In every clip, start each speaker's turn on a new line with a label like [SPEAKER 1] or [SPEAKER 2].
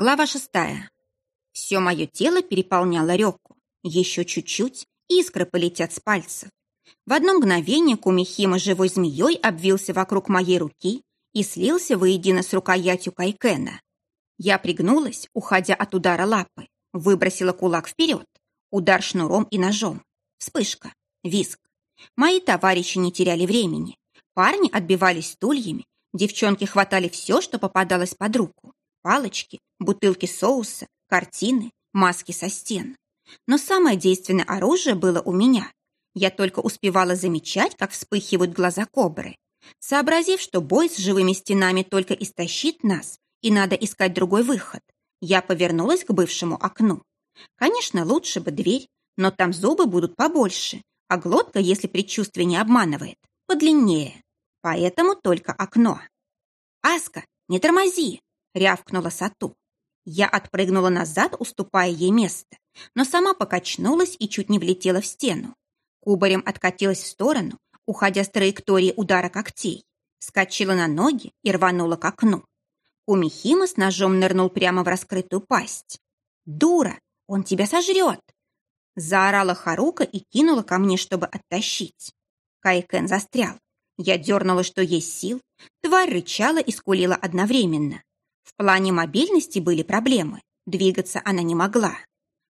[SPEAKER 1] Глава шестая. Все мое тело переполняло реку. Еще чуть-чуть, искры полетят с пальцев. В одно мгновение Кумихима живой змеей обвился вокруг моей руки и слился воедино с рукоятью Кайкена. Я пригнулась, уходя от удара лапы, выбросила кулак вперед, удар шнуром и ножом. Вспышка, виск. Мои товарищи не теряли времени. Парни отбивались стульями, девчонки хватали все, что попадалось под руку. Палочки, бутылки соуса, картины, маски со стен. Но самое действенное оружие было у меня. Я только успевала замечать, как вспыхивают глаза кобры. Сообразив, что бой с живыми стенами только истощит нас, и надо искать другой выход, я повернулась к бывшему окну. Конечно, лучше бы дверь, но там зубы будут побольше, а глотка, если предчувствие не обманывает, подлиннее. Поэтому только окно. «Аска, не тормози!» — рявкнула Сату. Я отпрыгнула назад, уступая ей место, но сама покачнулась и чуть не влетела в стену. Кубарем откатилась в сторону, уходя с траектории удара когтей, скочила на ноги и рванула к окну. Кумихима с ножом нырнул прямо в раскрытую пасть. «Дура! Он тебя сожрет!» Заорала Харука и кинула ко мне, чтобы оттащить. Кайкен застрял. Я дернула, что есть сил. Тварь рычала и скулила одновременно. В плане мобильности были проблемы. Двигаться она не могла.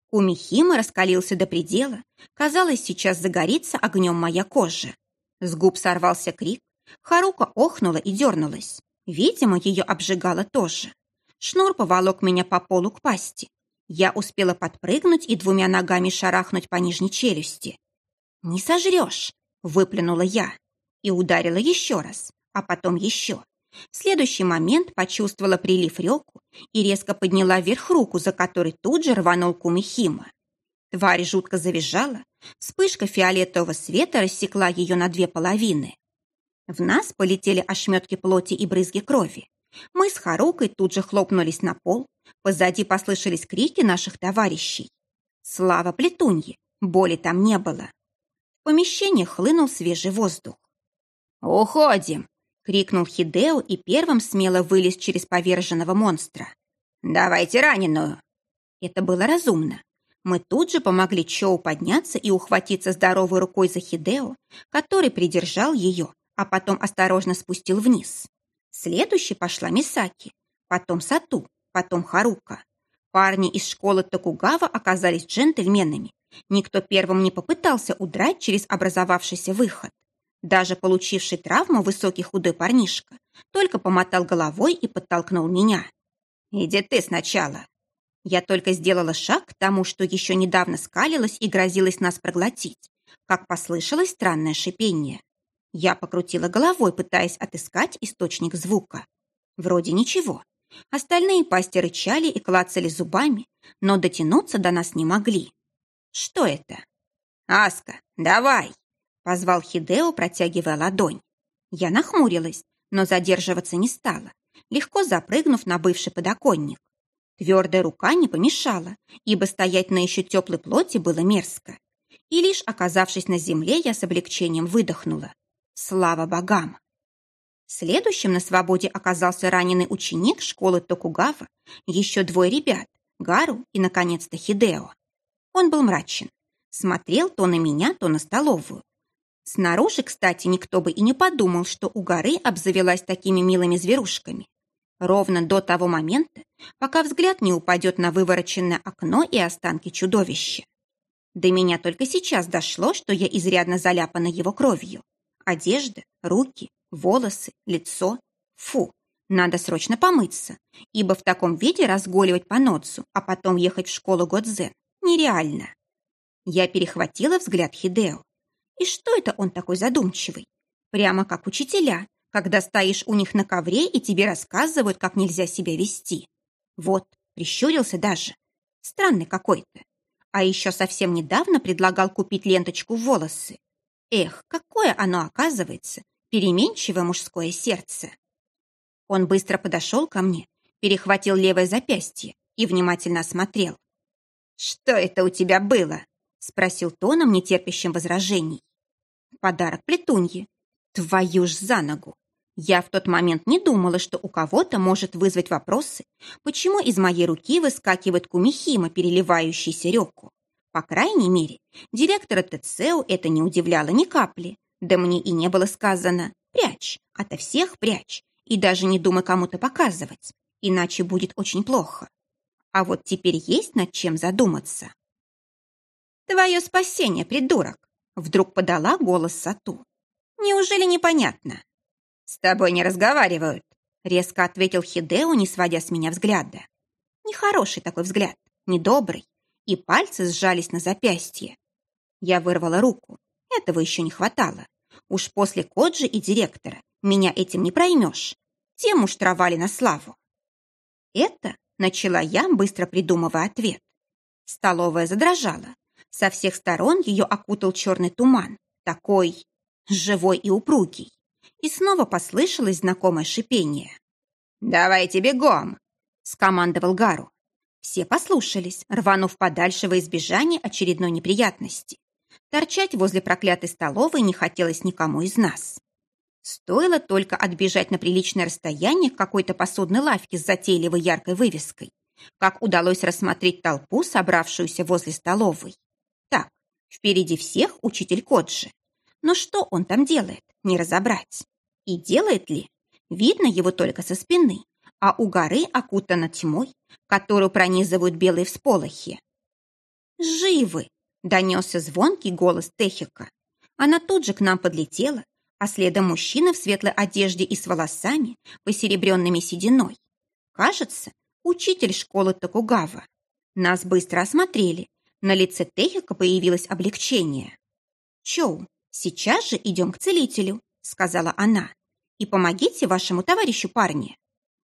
[SPEAKER 1] Кумихима раскалился до предела. Казалось, сейчас загорится огнем моя кожа. С губ сорвался крик. Харука охнула и дернулась. Видимо, ее обжигало тоже. Шнур поволок меня по полу к пасти. Я успела подпрыгнуть и двумя ногами шарахнуть по нижней челюсти. «Не сожрешь!» — выплюнула я и ударила еще раз, а потом еще. В следующий момент почувствовала прилив реку и резко подняла вверх руку, за которой тут же рванул Кумихима. Тварь жутко завизжала, вспышка фиолетового света рассекла ее на две половины. В нас полетели ошметки плоти и брызги крови. Мы с Харукой тут же хлопнулись на пол, позади послышались крики наших товарищей. Слава плетунье, боли там не было. В помещение хлынул свежий воздух. «Уходим!» — крикнул Хидео и первым смело вылез через поверженного монстра. «Давайте раненую!» Это было разумно. Мы тут же помогли Чоу подняться и ухватиться здоровой рукой за Хидео, который придержал ее, а потом осторожно спустил вниз. Следующей пошла Мисаки, потом Сату, потом Харука. Парни из школы Токугава оказались джентльменами. Никто первым не попытался удрать через образовавшийся выход. Даже получивший травму высокий худой парнишка только помотал головой и подтолкнул меня. «Иди ты сначала». Я только сделала шаг к тому, что еще недавно скалилась и грозилась нас проглотить, как послышалось странное шипение. Я покрутила головой, пытаясь отыскать источник звука. Вроде ничего. Остальные пасти рычали и клацали зубами, но дотянуться до нас не могли. Что это? «Аска, давай!» Позвал Хидео, протягивая ладонь. Я нахмурилась, но задерживаться не стала, легко запрыгнув на бывший подоконник. Твердая рука не помешала, ибо стоять на еще теплой плоти было мерзко. И лишь оказавшись на земле, я с облегчением выдохнула. Слава богам! Следующим на свободе оказался раненый ученик школы Токугава, еще двое ребят, Гару и, наконец-то, Хидео. Он был мрачен. Смотрел то на меня, то на столовую, Снаружи, кстати, никто бы и не подумал, что у горы обзавелась такими милыми зверушками. Ровно до того момента, пока взгляд не упадет на вывороченное окно и останки чудовища. До меня только сейчас дошло, что я изрядно заляпана его кровью. Одежда, руки, волосы, лицо. Фу, надо срочно помыться, ибо в таком виде разгуливать по Ноцу, а потом ехать в школу Годзен нереально. Я перехватила взгляд Хидео. И что это он такой задумчивый? Прямо как учителя, когда стоишь у них на ковре и тебе рассказывают, как нельзя себя вести. Вот, прищурился даже. Странный какой-то. А еще совсем недавно предлагал купить ленточку в волосы. Эх, какое оно оказывается, переменчивое мужское сердце. Он быстро подошел ко мне, перехватил левое запястье и внимательно осмотрел. «Что это у тебя было?» Спросил тоном, нетерпящим возражений. Подарок плетуньи. Твою ж за ногу. Я в тот момент не думала, что у кого-то может вызвать вопросы, почему из моей руки выскакивает кумихима, переливающийся реку. По крайней мере, директора ТЦУ это не удивляло ни капли. Да мне и не было сказано «прячь, ото всех прячь, и даже не думай кому-то показывать, иначе будет очень плохо». А вот теперь есть над чем задуматься. «Твое спасение, придурок!» Вдруг подала голос Сату. «Неужели непонятно?» «С тобой не разговаривают», резко ответил Хидео, не сводя с меня взгляда. Нехороший такой взгляд, недобрый и пальцы сжались на запястье. Я вырвала руку. Этого еще не хватало. Уж после Коджи и директора меня этим не проймешь. Те муштровали на славу. Это начала я, быстро придумывая ответ. Столовая задрожала. Со всех сторон ее окутал черный туман, такой живой и упругий. И снова послышалось знакомое шипение. «Давайте бегом!» — скомандовал Гару. Все послушались, рванув подальше во избежание очередной неприятности. Торчать возле проклятой столовой не хотелось никому из нас. Стоило только отбежать на приличное расстояние к какой-то посудной лавке с затейливой яркой вывеской, как удалось рассмотреть толпу, собравшуюся возле столовой. Впереди всех учитель Коджи. Но что он там делает, не разобрать. И делает ли? Видно его только со спины, а у горы окутана тьмой, которую пронизывают белые всполохи. «Живы!» — донесся звонкий голос Техика. Она тут же к нам подлетела, а следом мужчина в светлой одежде и с волосами, посеребренными сединой. Кажется, учитель школы Токугава. Нас быстро осмотрели. На лице Техика появилось облегчение. «Чоу, сейчас же идем к целителю», — сказала она. «И помогите вашему товарищу парне».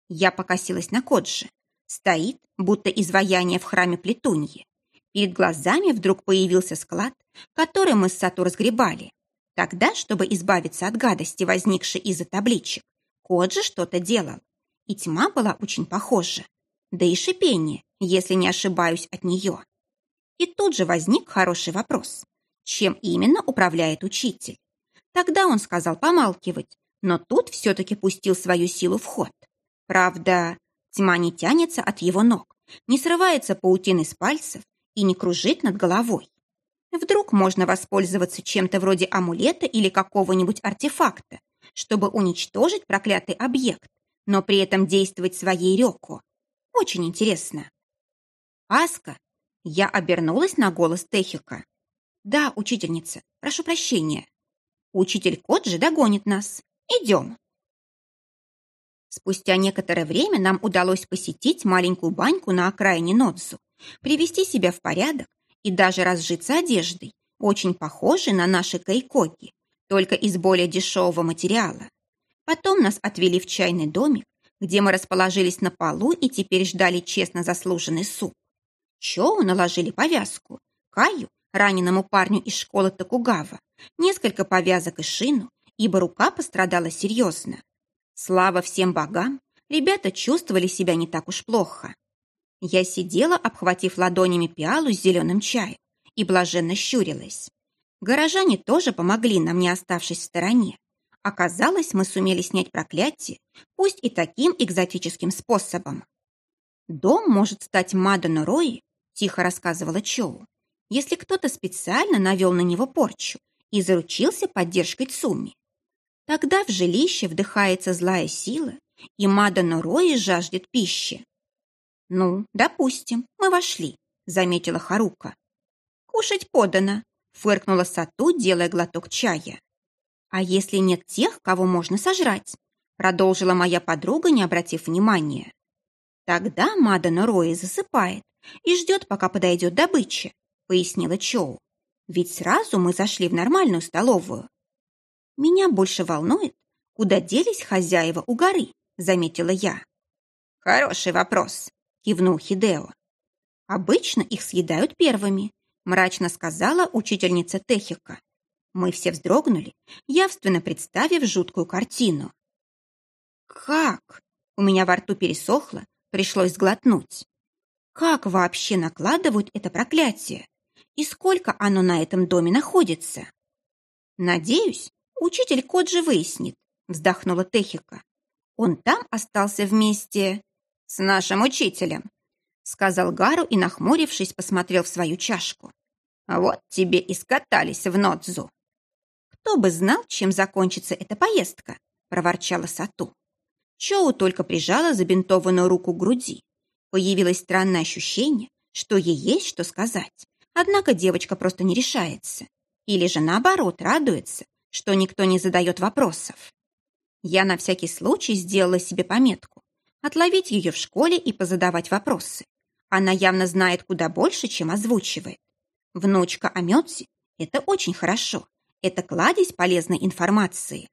[SPEAKER 1] Я покосилась на Коджи. Стоит, будто изваяние в храме Плетуньи. Перед глазами вдруг появился склад, который мы с Сату разгребали. Тогда, чтобы избавиться от гадости, возникшей из-за табличек, Коджи что-то делал. И тьма была очень похожа. Да и шипение, если не ошибаюсь от нее. И тут же возник хороший вопрос. Чем именно управляет учитель? Тогда он сказал помалкивать, но тут все-таки пустил свою силу в ход. Правда, тьма не тянется от его ног, не срывается паутины с пальцев и не кружит над головой. Вдруг можно воспользоваться чем-то вроде амулета или какого-нибудь артефакта, чтобы уничтожить проклятый объект, но при этом действовать своей реку. Очень интересно. Аска, я обернулась на голос Техика. Да, учительница, прошу прощения. Учитель Коджи догонит нас. Идем. Спустя некоторое время нам удалось посетить маленькую баньку на окраине Нодзу, привести себя в порядок и даже разжиться одеждой, очень похожей на наши кайкоки, только из более дешевого материала. Потом нас отвели в чайный домик, где мы расположились на полу и теперь ждали честно заслуженный суп. Чоу наложили повязку, Каю, раненому парню из школы Токугава, несколько повязок и шину, ибо рука пострадала серьезно. Слава всем богам, ребята чувствовали себя не так уж плохо. Я сидела, обхватив ладонями пиалу с зеленым чаем, и блаженно щурилась. Горожане тоже помогли нам, не оставшись в стороне. Оказалось, мы сумели снять проклятие, пусть и таким экзотическим способом. «Дом может стать Мадано Рои», — тихо рассказывала Чоу, «если кто-то специально навел на него порчу и заручился поддержкой Цуми. Тогда в жилище вдыхается злая сила, и Мадано Рои жаждет пищи. «Ну, допустим, мы вошли», — заметила Харука. «Кушать подано», — фыркнула Сату, делая глоток чая. «А если нет тех, кого можно сожрать?» — продолжила моя подруга, не обратив внимания. «Тогда Мадано Рои засыпает и ждет, пока подойдет добыча», — пояснила Чоу. «Ведь сразу мы зашли в нормальную столовую, меня больше волнует, куда делись хозяева у горы, заметила я. Хороший вопрос, кивнул Хидео. Обычно их съедают первыми, мрачно сказала учительница Техика. Мы все вздрогнули, явственно представив жуткую картину. «Как?» У меня во рту пересохло, пришлось сглотнуть. «Как вообще накладывают это проклятие? И сколько оно на этом доме находится?» «Надеюсь, Учитель Коджи выяснит, вздохнула Техика. Он там остался вместе с нашим учителем, сказал Гару и, нахмурившись, посмотрел в свою чашку. Вот тебе и скатались в Нодзу. Кто бы знал, чем закончится эта поездка, проворчала Сату. Чоу только прижала забинтованную руку к груди. Появилось странное ощущение, что ей есть что сказать. Однако девочка просто не решается. Или же наоборот радуется, что никто не задает вопросов. Я на всякий случай сделала себе пометку отловить ее в школе и позадавать вопросы. Она явно знает куда больше, чем озвучивает. Внучка Амёдзи – это очень хорошо. Это кладезь полезной информации.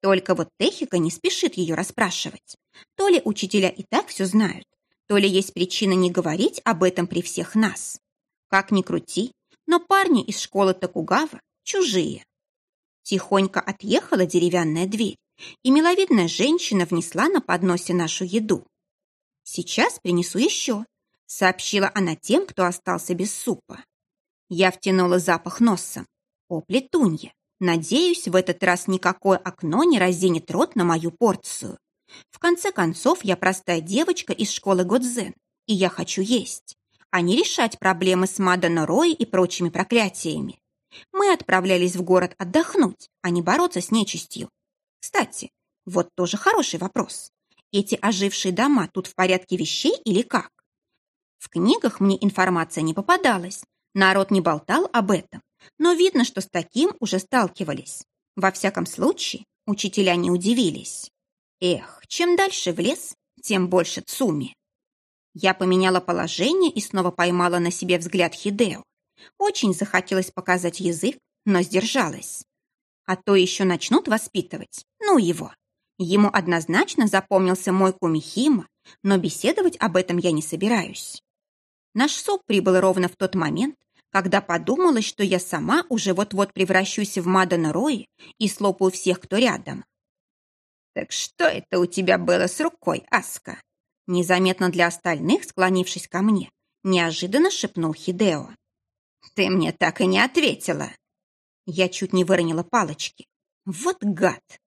[SPEAKER 1] Только вот Техика не спешит ее расспрашивать. То ли учителя и так все знают, то ли есть причина не говорить об этом при всех нас. Как ни крути, но парни из школы Токугава чужие. Тихонько отъехала деревянная дверь, и миловидная женщина внесла на подносе нашу еду. «Сейчас принесу еще», — сообщила она тем, кто остался без супа. Я втянула запах носом. О, плетунья! Надеюсь, в этот раз никакое окно не разинет рот на мою порцию. В конце концов, я простая девочка из школы Годзен, и я хочу есть, а не решать проблемы с Мадана Рой и прочими проклятиями. Мы отправлялись в город отдохнуть, а не бороться с нечистью. Кстати, вот тоже хороший вопрос. Эти ожившие дома тут в порядке вещей или как? В книгах мне информация не попадалась, народ не болтал об этом, но видно, что с таким уже сталкивались. Во всяком случае, учителя не удивились. Эх, чем дальше в лес, тем больше Цуми. Я поменяла положение и снова поймала на себе взгляд Хидео. Очень захотелось показать язык, но сдержалась. А то еще начнут воспитывать. Ну его. Ему однозначно запомнился мой кумихима, но беседовать об этом я не собираюсь. Наш суп прибыл ровно в тот момент, когда подумалось, что я сама уже вот-вот превращусь в Мадана Рои и слопаю всех, кто рядом. «Так что это у тебя было с рукой, Аска?» Незаметно для остальных, склонившись ко мне, неожиданно шепнул Хидео. «Ты мне так и не ответила!» Я чуть не выронила палочки. «Вот гад!»